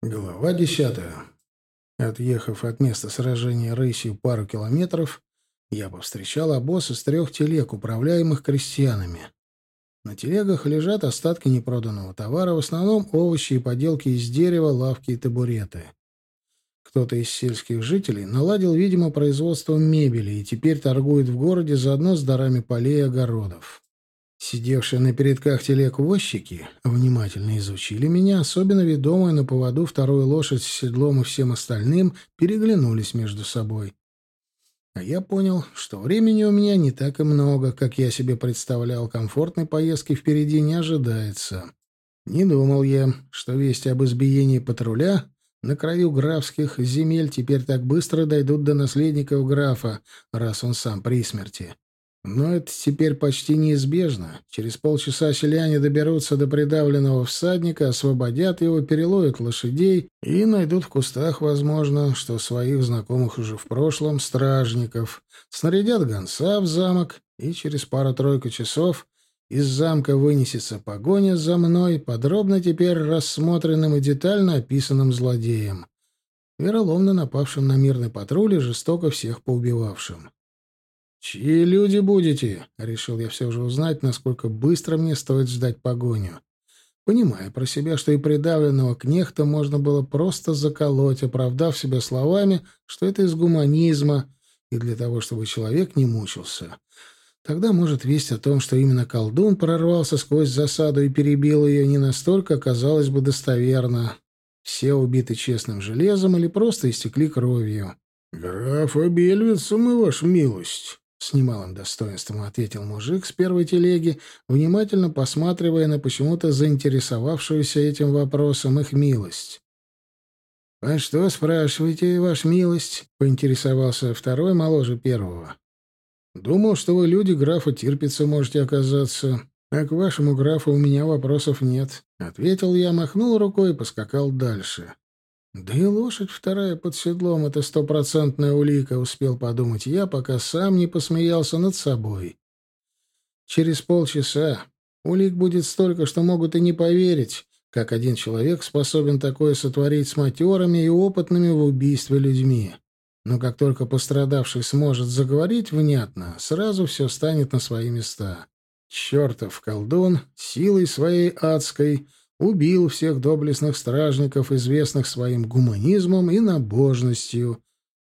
Глава десятая. Отъехав от места сражения рысью пару километров, я повстречал обоз из трех телег, управляемых крестьянами. На телегах лежат остатки непроданного товара, в основном овощи и поделки из дерева, лавки и табуреты. Кто-то из сельских жителей наладил, видимо, производство мебели и теперь торгует в городе заодно с дарами полей и огородов. Сидевшие на передках телег возчики внимательно изучили меня, особенно ведомые на поводу вторую лошадь с седлом и всем остальным переглянулись между собой. А я понял, что времени у меня не так и много, как я себе представлял, комфортной поездки впереди не ожидается. Не думал я, что вести об избиении патруля на краю графских земель теперь так быстро дойдут до наследников графа, раз он сам при смерти. Но это теперь почти неизбежно. Через полчаса селяне доберутся до придавленного всадника, освободят его, переловят лошадей и найдут в кустах, возможно, что своих знакомых уже в прошлом стражников. Снарядят гонца в замок, и через пару-тройку часов из замка вынесется погоня за мной, подробно теперь рассмотренным и детально описанным злодеем, вероломно напавшим на мирный патруль и жестоко всех поубивавшим. «Чьи люди будете?» — решил я все же узнать, насколько быстро мне стоит ждать погоню. Понимая про себя, что и придавленного кнехта можно было просто заколоть, оправдав себя словами, что это из гуманизма и для того, чтобы человек не мучился. Тогда, может, весть о том, что именно колдун прорвался сквозь засаду и перебил ее, не настолько оказалась бы достоверна. Все убиты честным железом или просто истекли кровью. «Граф обельвится мы, ваша милость», с немалым достоинством ответил мужик с первой телеги, внимательно посматривая на почему-то заинтересовавшуюся этим вопросом их милость. «А что, спрашиваете, ваш милость?» — поинтересовался второй, моложе первого. «Думал, что вы люди графа терпится можете оказаться, а к вашему графу у меня вопросов нет», — ответил я, махнул рукой и поскакал дальше. Да и лошадь вторая под седлом — это стопроцентная улика, успел подумать я, пока сам не посмеялся над собой. Через полчаса улик будет столько, что могут и не поверить, как один человек способен такое сотворить с матерами и опытными в убийстве людьми. Но как только пострадавший сможет заговорить внятно, сразу все станет на свои места. Чертов колдун силой своей адской — убил всех доблестных стражников, известных своим гуманизмом и набожностью.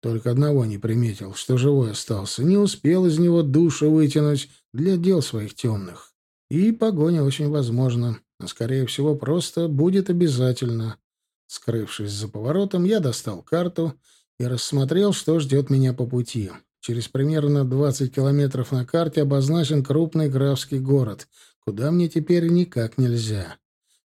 Только одного не приметил, что живой остался, не успел из него душу вытянуть для дел своих темных. И погоня очень возможна, а, скорее всего, просто будет обязательно. Скрывшись за поворотом, я достал карту и рассмотрел, что ждет меня по пути. Через примерно 20 километров на карте обозначен крупный графский город, куда мне теперь никак нельзя.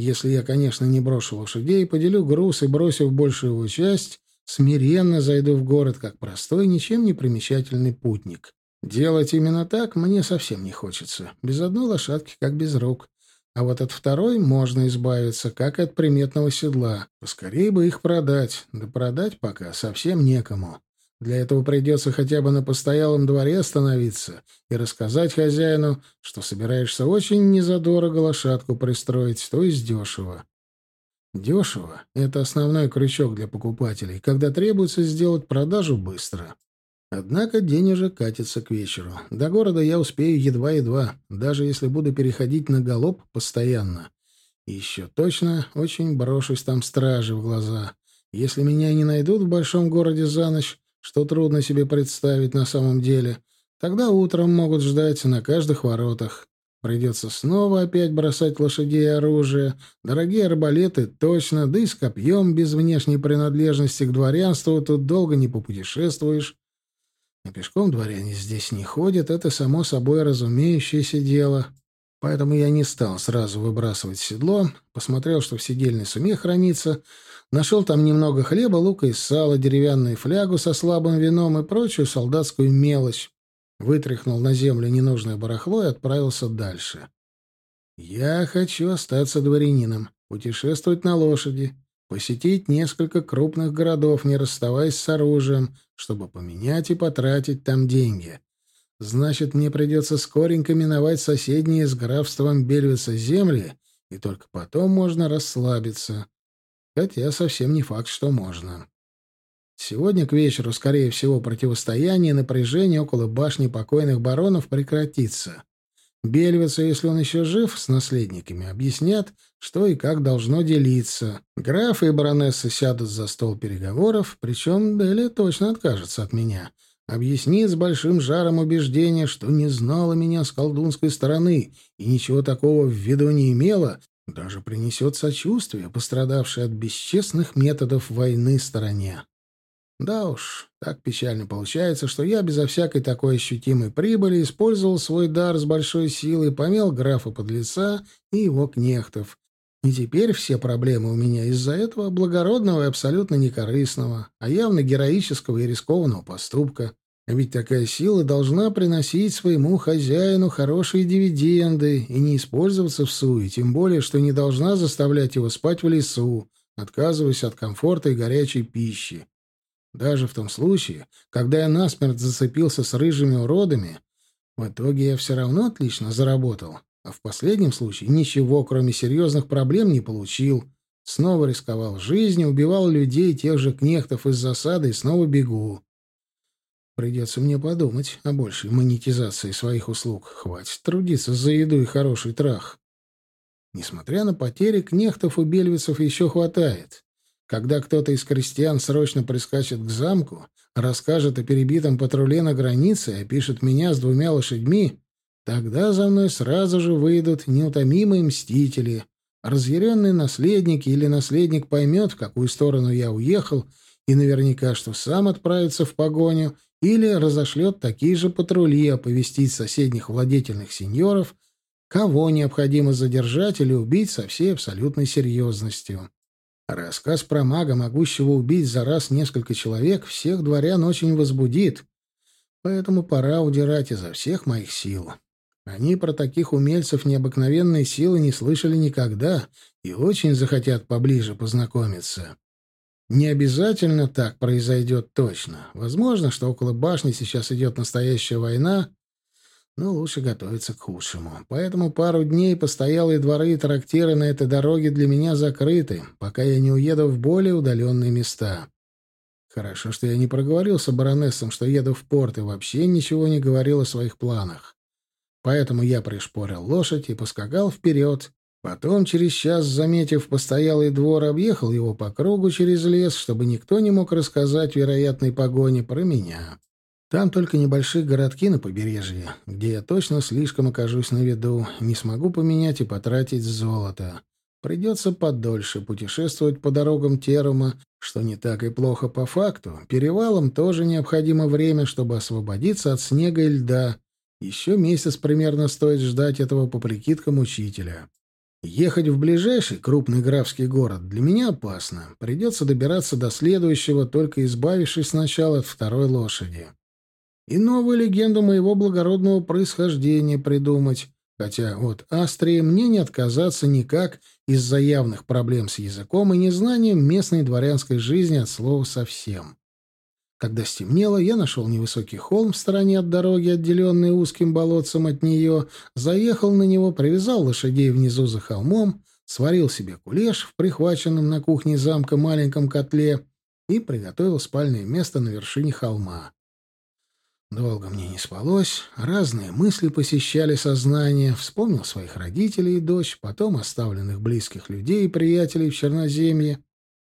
Если я, конечно, не брошу лошадей, поделю груз и, бросив большую его часть, смиренно зайду в город как простой, ничем не примечательный путник. Делать именно так мне совсем не хочется. Без одной лошадки, как без рук. А вот от второй можно избавиться, как и от приметного седла. Поскорее бы их продать. Да продать пока совсем некому. Для этого придется хотя бы на постоялом дворе остановиться и рассказать хозяину, что собираешься очень незадорого лошадку пристроить, то есть дешево. Дешево — это основной крючок для покупателей, когда требуется сделать продажу быстро. Однако день уже катится к вечеру. До города я успею едва-едва, даже если буду переходить на галоп постоянно. И еще точно очень брошусь там стражи в глаза. Если меня не найдут в большом городе за ночь, что трудно себе представить на самом деле, тогда утром могут ждать на каждых воротах. Придется снова опять бросать лошадей и оружие. Дорогие арбалеты точно, да и с копьем без внешней принадлежности к дворянству тут долго не попутешествуешь. А пешком дворяне здесь не ходят, это само собой разумеющееся дело. Поэтому я не стал сразу выбрасывать седло, посмотрел, что в седельной суме хранится, Нашел там немного хлеба, лука и сала, деревянную флягу со слабым вином и прочую солдатскую мелочь. Вытряхнул на землю ненужное барахло и отправился дальше. Я хочу остаться дворянином, путешествовать на лошади, посетить несколько крупных городов, не расставаясь с оружием, чтобы поменять и потратить там деньги. Значит, мне придется скоренько миновать соседние с графством Бельвица земли, и только потом можно расслабиться. Хотя совсем не факт, что можно. Сегодня к вечеру, скорее всего, противостояние и напряжение около башни покойных баронов прекратится. Бельвицу, если он еще жив, с наследниками, объяснят, что и как должно делиться. Графы и баронессы сядут за стол переговоров, причем Дели точно откажется от меня. Объяснит с большим жаром убеждение, что не знала меня с колдунской стороны и ничего такого в виду не имела, даже принесет сочувствие, пострадавшей от бесчестных методов войны стороне. Да уж, так печально получается, что я безо всякой такой ощутимой прибыли использовал свой дар с большой силой, помел графа под лица и его кнехтов. И теперь все проблемы у меня из-за этого благородного и абсолютно некорыстного, а явно героического и рискованного поступка. Ведь такая сила должна приносить своему хозяину хорошие дивиденды и не использоваться в суе, тем более, что не должна заставлять его спать в лесу, отказываясь от комфорта и горячей пищи. Даже в том случае, когда я насмерть зацепился с рыжими уродами, в итоге я все равно отлично заработал. А в последнем случае ничего, кроме серьезных проблем, не получил. Снова рисковал жизнью, убивал людей, тех же кнехтов из засады и снова бегу. Придется мне подумать о большей монетизации своих услуг. Хватит трудиться за еду и хороший трах. Несмотря на потери, кнехтов у бельвицев еще хватает. Когда кто-то из крестьян срочно прискачет к замку, расскажет о перебитом патруле на границе и опишет меня с двумя лошадьми, тогда за мной сразу же выйдут неутомимые мстители. Разъяренные наследники или наследник поймет, в какую сторону я уехал, и наверняка, что сам отправится в погоню, или разошлет такие же патрули оповестить соседних владетельных сеньоров, кого необходимо задержать или убить со всей абсолютной серьезностью. Рассказ про мага, могущего убить за раз несколько человек, всех дворян очень возбудит. Поэтому пора удирать изо всех моих сил. Они про таких умельцев необыкновенной силы не слышали никогда и очень захотят поближе познакомиться. Не обязательно так произойдет точно. Возможно, что около башни сейчас идет настоящая война, но лучше готовиться к худшему. Поэтому пару дней постоялые дворы и трактиры на этой дороге для меня закрыты, пока я не уеду в более удаленные места. Хорошо, что я не проговорился баронессам, что еду в порт, и вообще ничего не говорил о своих планах. Поэтому я пришпорил лошадь и поскакал вперед. Потом, через час, заметив постоялый двор, объехал его по кругу через лес, чтобы никто не мог рассказать вероятной погоне про меня. Там только небольшие городки на побережье, где я точно слишком окажусь на виду, не смогу поменять и потратить золото. Придется подольше путешествовать по дорогам Терума, что не так и плохо по факту. Перевалам тоже необходимо время, чтобы освободиться от снега и льда. Еще месяц примерно стоит ждать этого по прикидкам учителя. Ехать в ближайший крупный графский город для меня опасно. Придется добираться до следующего, только избавившись сначала от второй лошади и новую легенду моего благородного происхождения придумать, хотя от Астрии мне не отказаться никак из-за явных проблем с языком и незнанием местной дворянской жизни от слова совсем. Когда стемнело, я нашел невысокий холм в стороне от дороги, отделенный узким болотцем от нее, заехал на него, привязал лошадей внизу за холмом, сварил себе кулеш в прихваченном на кухне замка маленьком котле и приготовил спальное место на вершине холма. Долго мне не спалось, разные мысли посещали сознание, вспомнил своих родителей и дочь, потом оставленных близких людей и приятелей в Черноземье.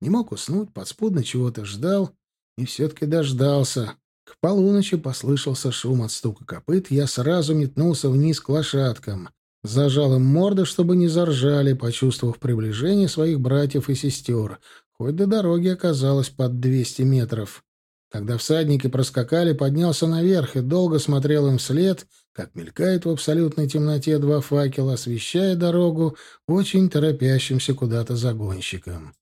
Не мог уснуть, подспудно чего-то ждал и все-таки дождался. К полуночи послышался шум от стука копыт, я сразу метнулся вниз к лошадкам. Зажал им морды, чтобы не заржали, почувствовав приближение своих братьев и сестер, хоть до дороги оказалось под двести метров. Когда всадники проскакали, поднялся наверх и долго смотрел им вслед, как мелькает в абсолютной темноте два факела, освещая дорогу очень торопящимся куда-то загонщикам.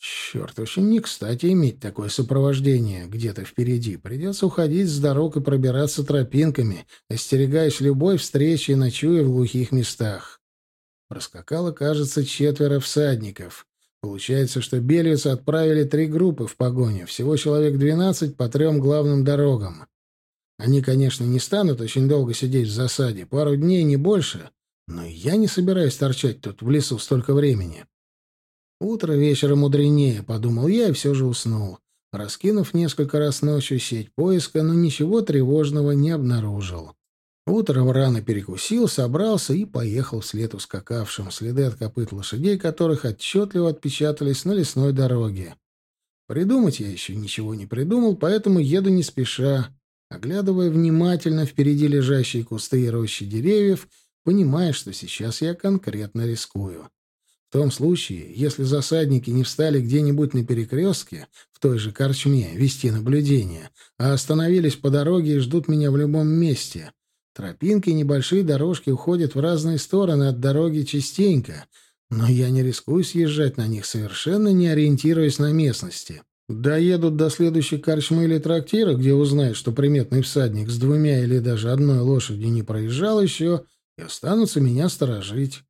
Черт, очень не кстати иметь такое сопровождение где-то впереди. Придется уходить с дорог и пробираться тропинками, остерегаясь любой встречи и ночуя в глухих местах. Проскакало, кажется, четверо всадников. Получается, что бельвицы отправили три группы в погоню, всего человек двенадцать по трем главным дорогам. Они, конечно, не станут очень долго сидеть в засаде, пару дней, не больше, но я не собираюсь торчать тут в лесу столько времени. Утро вечера мудренее, подумал я и все же уснул, раскинув несколько раз ночью сеть поиска, но ничего тревожного не обнаружил. Утром рано перекусил, собрался и поехал вслед ускакавшим, следы от копыт лошадей, которых отчетливо отпечатались на лесной дороге. Придумать я еще ничего не придумал, поэтому еду не спеша, оглядывая внимательно впереди лежащие кусты и рощи деревьев, понимая, что сейчас я конкретно рискую. В том случае, если засадники не встали где-нибудь на перекрестке, в той же корчме, вести наблюдение, а остановились по дороге и ждут меня в любом месте. Тропинки и небольшие дорожки уходят в разные стороны от дороги частенько, но я не рискую съезжать на них, совершенно не ориентируясь на местности. Доедут до следующей корчмы или трактира, где узнают, что приметный всадник с двумя или даже одной лошадью не проезжал еще, и останутся меня сторожить.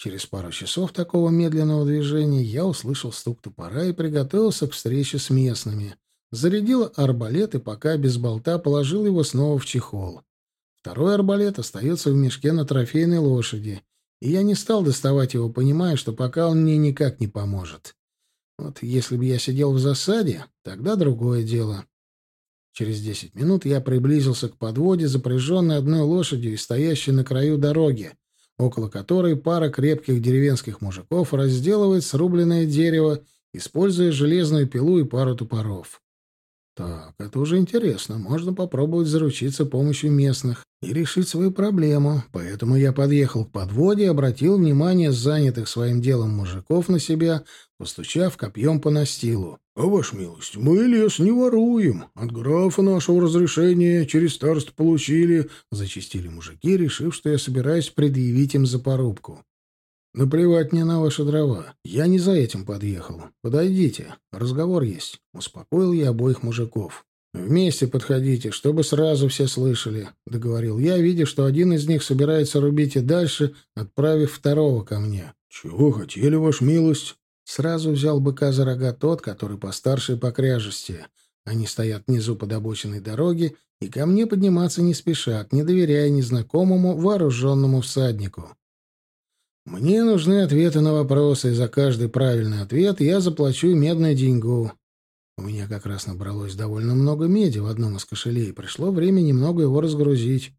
Через пару часов такого медленного движения я услышал стук топора и приготовился к встрече с местными. Зарядил арбалет и пока без болта положил его снова в чехол. Второй арбалет остается в мешке на трофейной лошади и я не стал доставать его, понимая, что пока он мне никак не поможет. Вот если бы я сидел в засаде, тогда другое дело. Через десять минут я приблизился к подводе, запряженной одной лошадью и стоящей на краю дороги, около которой пара крепких деревенских мужиков разделывает срубленное дерево, используя железную пилу и пару топоров. Так, это уже интересно. Можно попробовать заручиться помощью местных и решить свою проблему. Поэтому я подъехал к подводе и обратил внимание занятых своим делом мужиков на себя, постучав копьем по настилу. — А, ваша милость, мы лес не воруем. От графа нашего разрешения через старост получили, — зачистили мужики, решив, что я собираюсь предъявить им за порубку. «Наплевать мне на ваши дрова. Я не за этим подъехал. Подойдите. Разговор есть». Успокоил я обоих мужиков. «Вместе подходите, чтобы сразу все слышали», — договорил я, видя, что один из них собирается рубить и дальше, отправив второго ко мне. «Чего хотели, ваш милость?» Сразу взял быка за рога тот, который постарше и покряжестее. Они стоят внизу под обочиной дороги и ко мне подниматься не спешат, не доверяя незнакомому вооруженному всаднику. Мне нужны ответы на вопросы, и за каждый правильный ответ я заплачу медную деньгу. У меня как раз набралось довольно много меди в одном из кошелей, пришло время немного его разгрузить.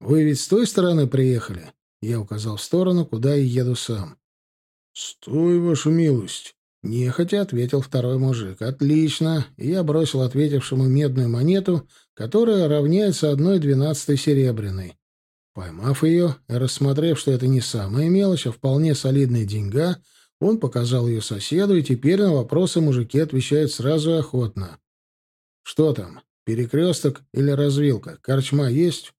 Вы ведь с той стороны приехали? Я указал в сторону, куда и еду сам. «Стой, ваша милость!» Нехотя ответил второй мужик. «Отлично!» Я бросил ответившему медную монету, которая равняется одной двенадцатой серебряной. Поймав ее рассмотрев, что это не самая мелочь, а вполне солидная деньга, он показал ее соседу, и теперь на вопросы мужики отвечают сразу охотно. «Что там? Перекресток или развилка? Корчма есть?»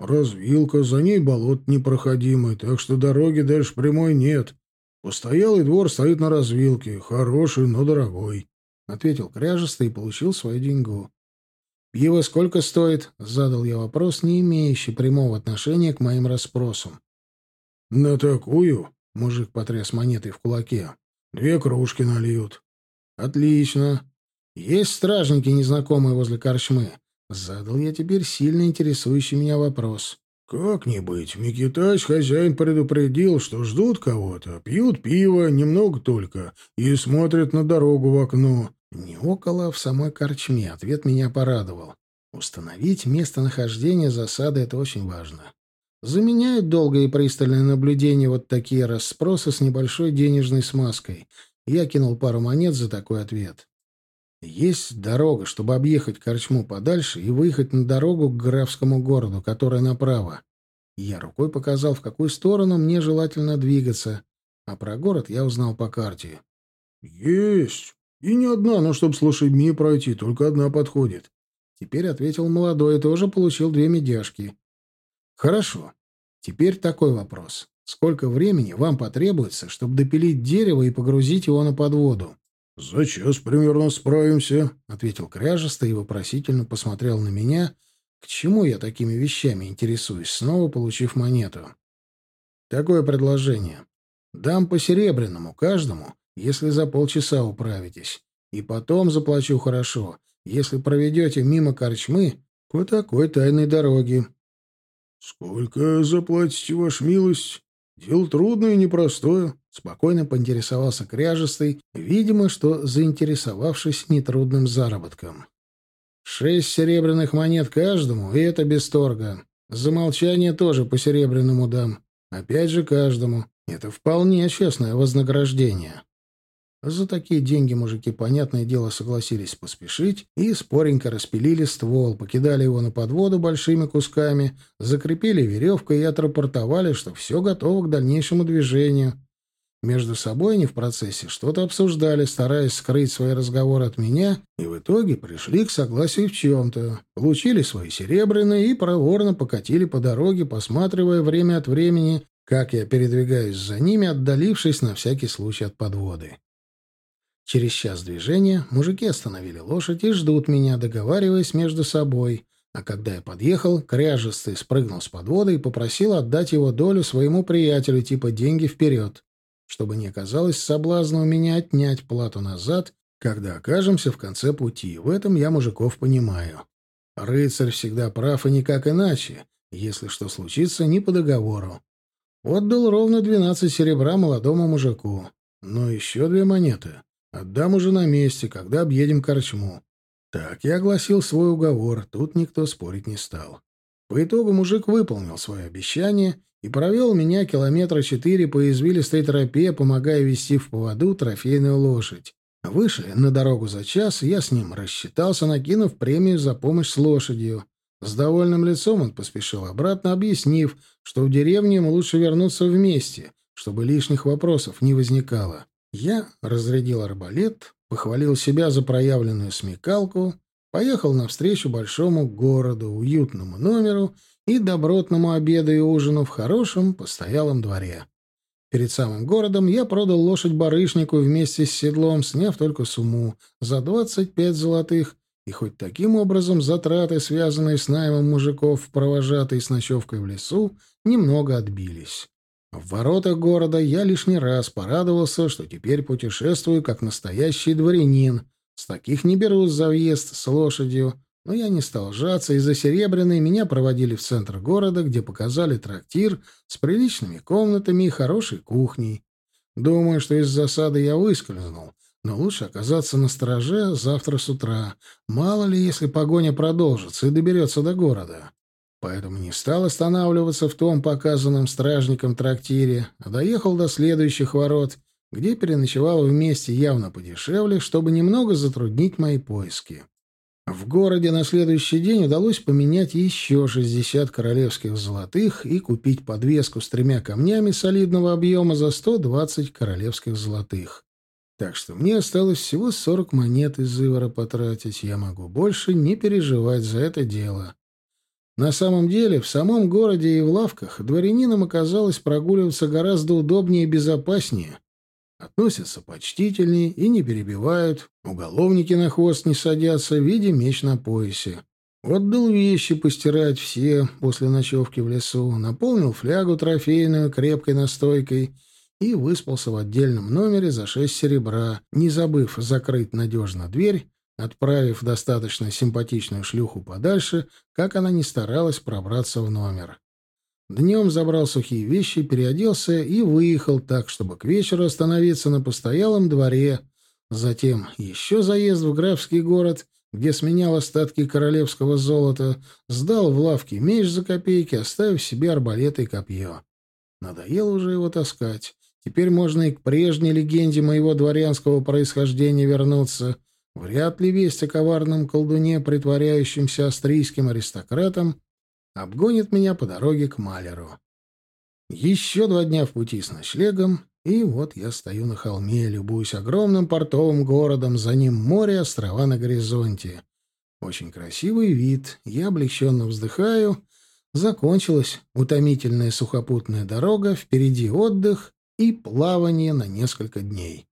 «Развилка, за ней болот непроходимый, так что дороги дальше прямой нет. Постоялый двор стоит на развилке, хороший, но дорогой», — ответил кряжестый и получил свою деньгу. «Пиво сколько стоит?» — задал я вопрос, не имеющий прямого отношения к моим расспросам. «На такую?» — мужик потряс монетой в кулаке. «Две кружки нальют». «Отлично. Есть стражники, незнакомые возле корчмы?» Задал я теперь сильно интересующий меня вопрос. «Как не быть? Микитач хозяин предупредил, что ждут кого-то, пьют пиво, немного только, и смотрят на дорогу в окно. Не около, а в самой корчме. Ответ меня порадовал. Установить местонахождение засады — это очень важно. Заменяют долгое и пристальное наблюдение вот такие расспросы с небольшой денежной смазкой. Я кинул пару монет за такой ответ. Есть дорога, чтобы объехать корчму подальше и выехать на дорогу к графскому городу, которая направо. Я рукой показал, в какую сторону мне желательно двигаться, а про город я узнал по карте. «Есть!» И не одна, но чтоб с лошадьми пройти, только одна подходит. Теперь ответил молодой и тоже получил две медяшки. Хорошо. Теперь такой вопрос. Сколько времени вам потребуется, чтобы допилить дерево и погрузить его на подводу? «За час примерно справимся», — ответил кряжестый и вопросительно посмотрел на меня, к чему я такими вещами интересуюсь, снова получив монету. «Такое предложение. Дам по серебряному каждому, если за полчаса управитесь. И потом заплачу хорошо, если проведете мимо корчмы по такой тайной дороге. — Сколько заплатите, ваша милость? Дело трудное и непростое, — спокойно поинтересовался кряжестый, видимо, что заинтересовавшись нетрудным заработком. «Шесть серебряных монет каждому, и это без торга. За молчание тоже по серебряному дам. Опять же каждому. Это вполне честное вознаграждение». За такие деньги мужики, понятное дело, согласились поспешить и споренько распилили ствол, покидали его на подводу большими кусками, закрепили веревкой и отрапортовали, что все готово к дальнейшему движению. Между собой они в процессе что-то обсуждали, стараясь скрыть свои разговоры от меня, и в итоге пришли к согласию в чем-то. Получили свои серебряные и проворно покатили по дороге, посматривая время от времени, как я передвигаюсь за ними, отдалившись на всякий случай от подводы. Через час движения мужики остановили лошадь и ждут меня, договариваясь между собой. А когда я подъехал, кряжестый спрыгнул с подвода и попросил отдать его долю своему приятелю, типа деньги вперед, чтобы не оказалось соблазна у меня отнять плату назад, когда окажемся в конце пути. В этом я мужиков понимаю. Рыцарь всегда прав и никак иначе, если что случится, не по договору. Отдал ровно двенадцать серебра молодому мужику. Но еще две монеты Отдам уже на месте, когда объедем корчму. Так я огласил свой уговор, тут никто спорить не стал. По итогу мужик выполнил свое обещание и провел меня километра четыре по извилистой тропе, помогая вести в поводу трофейную лошадь. Вышли на дорогу за час, я с ним рассчитался, накинув премию за помощь с лошадью. С довольным лицом он поспешил обратно, объяснив, что в деревне ему лучше вернуться вместе, чтобы лишних вопросов не возникало. Я разрядил арбалет, похвалил себя за проявленную смекалку, поехал навстречу большому городу, уютному номеру и добротному обеду и ужину в хорошем постоялом дворе. Перед самым городом я продал лошадь барышнику вместе с седлом, сняв только сумму за двадцать пять золотых, и хоть таким образом затраты, связанные с наймом мужиков в провожатой с ночевкой в лесу, немного отбились. В воротах города я лишний раз порадовался, что теперь путешествую как настоящий дворянин. С таких не берут за въезд с лошадью. Но я не стал жаться, и за серебряной меня проводили в центр города, где показали трактир с приличными комнатами и хорошей кухней. Думаю, что из засады я выскользнул, но лучше оказаться на стороже завтра с утра. Мало ли, если погоня продолжится и доберется до города поэтому не стал останавливаться в том показанном стражником трактире, а доехал до следующих ворот, где переночевал вместе явно подешевле, чтобы немного затруднить мои поиски. В городе на следующий день удалось поменять еще 60 королевских золотых и купить подвеску с тремя камнями солидного объема за 120 королевских золотых. Так что мне осталось всего 40 монет из Ивара потратить. Я могу больше не переживать за это дело. На самом деле, в самом городе и в лавках дворянинам оказалось прогуливаться гораздо удобнее и безопаснее. Относятся почтительнее и не перебивают, уголовники на хвост не садятся, видя меч на поясе. Отдал вещи постирать все после ночевки в лесу, наполнил флягу трофейную крепкой настойкой и выспался в отдельном номере за шесть серебра, не забыв закрыть надежно дверь отправив достаточно симпатичную шлюху подальше, как она не старалась пробраться в номер. Днем забрал сухие вещи, переоделся и выехал так, чтобы к вечеру остановиться на постоялом дворе. Затем еще заезд в графский город, где сменял остатки королевского золота, сдал в лавке меч за копейки, оставив себе арбалет и копье. Надоело уже его таскать. Теперь можно и к прежней легенде моего дворянского происхождения вернуться — Вряд ли весть о коварном колдуне, притворяющемся австрийским аристократом, обгонит меня по дороге к Малеру. Еще два дня в пути с ночлегом, и вот я стою на холме, любуюсь огромным портовым городом, за ним море, острова на горизонте. Очень красивый вид, я облегченно вздыхаю. Закончилась утомительная сухопутная дорога, впереди отдых и плавание на несколько дней.